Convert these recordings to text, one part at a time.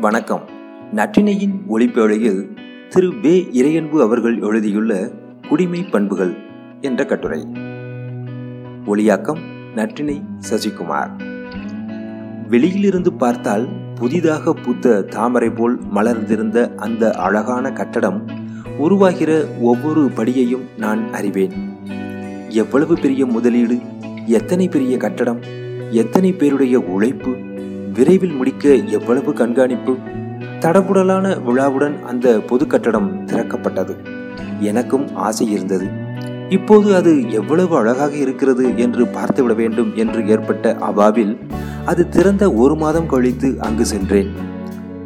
வணக்கம். நற்றினையின் ஒளிப்பேழையில் திரு வே. இறையன்பு அவர்கள் எழுதியுள்ள குடிமை பண்புகள் என்ற கட்டுரை. ஒளியாக்கம் நற்றினை சசிகுமார். வெளியிலிருந்து பார்த்தால் புதிதாக பூத்த தாமரை போல் மலர்ந்திருந்த அந்த அழகான கட்டடம் உருவாகிற ஒவ்வொரு படியையும் நான் அறிவேன். எவ்வளவு பெரிய முதலீடு எத்தனை பெரிய கட்டடம் எத்தனை பேருடைய உழைப்பு விரைவில் முடிக்க எவ்வளவு கண்காணிப்பு? தடபுடலான விழாவுடன் அந்த பொது கட்டடம் திறக்கப்பட்டது. எனக்கும் ஆசை இருந்தது. இப்போது அது எவ்வளவு அழகாக இருக்கிறது என்று பார்த்துவிட வேண்டும் என்று ஏற்பட்ட அபாவில் அது திறந்த ஒரு மாதம் கழித்து அங்கு சென்றேன்.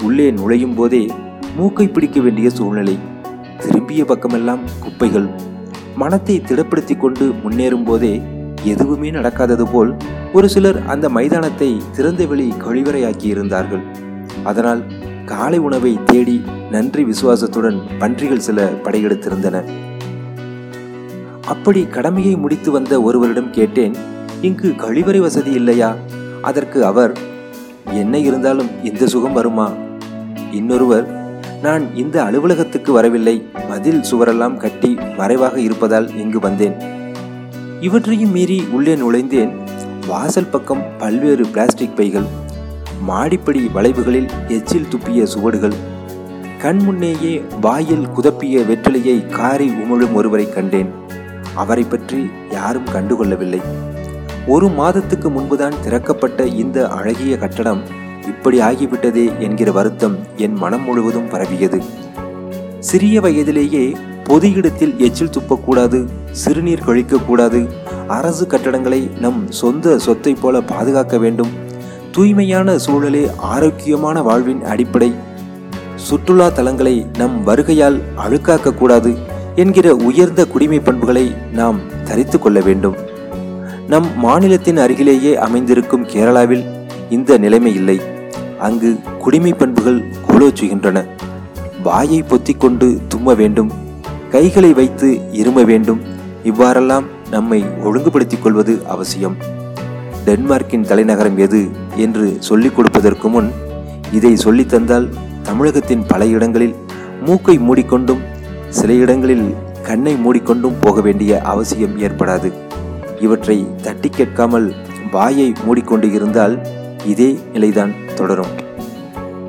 உள்ளே நுழையும் போதே மூக்கை பிடிக்க வேண்டிய சூழ்நிலை. திரும்பிய பக்கமெல்லாம் குப்பைகள். மனத்தை திடப்படுத்தி கொண்டு முன்னேறும் போதே எதுவுமே நடக்காதது போல் ஒரு சிலர் அந்த மைதானத்தை திறந்தவெளி கழிவறையாக்கி இருந்தார்கள். அதனால் காலை உணவை தேடி நன்றி விசுவாசத்துடன் பன்றிகள் சில படையெடுத்திருந்தன. அப்படி கடமையை முடித்து வந்த ஒருவரிடம் கேட்டேன் இங்கு கழிவறை வசதி இல்லையா? அதற்கு அவர் என்ன இருந்தாலும் இந்த சுகம் வருமா? இன்னொருவர் நான் இந்த அலுவலகத்துக்கு வரவில்லை மதில் சுவரெல்லாம் கட்டி மறைவாக இருப்பதால் இங்கு வந்தேன். இவற்றையும் மீறி உள்ளே நுழைந்தேன். வாசல் பக்கம் பல்வேறு பிளாஸ்டிக் பைகள் மாடிப்படி வளைவுகளில் எச்சில் துப்பிய சுவடுகள் கண் முன்னேயே வாயில் குதப்பிய வெற்றிலையை காரி உமிழும் ஒருவரை கண்டேன். அவரை பற்றி யாரும் கண்டுகொள்ளவில்லை. ஒரு மாதத்துக்கு முன்புதான் திறக்கப்பட்ட இந்த அழகிய கட்டடம் இப்படி ஆகிவிட்டதே என்கிற வருத்தம் என் மனம் முழுவதும் பரவியது. சிறிய வயதிலேயே பொது இடத்தில் எச்சில் துப்பக்கூடாது சிறுநீர் கழிக்கக்கூடாது. அரசு கட்டடங்களை நம் சொந்த சொத்தை போல பாதுகாக்க வேண்டும். தூய்மையான சூழலே ஆரோக்கியமான வாழ்வின் அடிப்படை. சுற்றுலா தலங்களை நம் வருகையால் அழுக்காக்க கூடாது என்கிற உயர்ந்த குடிமை பண்புகளை நாம் தரித்து கொள்ள வேண்டும். நம் மாநிலத்தின் அருகிலேயே அமைந்திருக்கும் கேரளாவில் இந்த நிலைமை இல்லை. அங்கு குடிமை பண்புகள் கோலோச்சுகின்றன வாயை பொத்திக்கொண்டு தும்ம வேண்டும். கைகளை வைத்து இரும வேண்டும். இவ்வாறெல்லாம் நம்மை ஒழுங்குபடுத்திக் கொள்வது அவசியம். டென்மார்க்கின் தலைநகரம் எது என்று சொல்லிக் கொடுப்பதற்கு முன் இதை சொல்லித் தந்தால் தமிழகத்தின் பல இடங்களில் மூக்கை மூடிக்கொண்டும் சில இடங்களில் கண்ணை மூடிக்கொண்டும் போக வேண்டிய அவசியம் ஏற்படாது. இவற்றை தட்டி கேட்காமல் வாயை மூடிக்கொண்டு இருந்தால் இதே நிலைதான் தொடரும்.